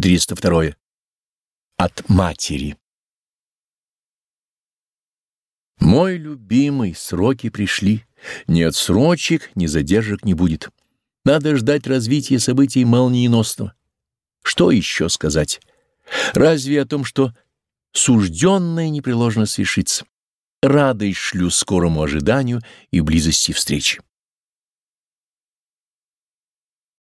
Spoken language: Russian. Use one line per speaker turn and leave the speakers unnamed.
402. От матери. Мой любимый, сроки пришли. Ни отсрочек, ни задержек не будет. Надо ждать развития событий молниеносного. Что еще сказать? Разве о том, что сужденное непреложно свершится? Радость шлю скорому ожиданию и близости встречи.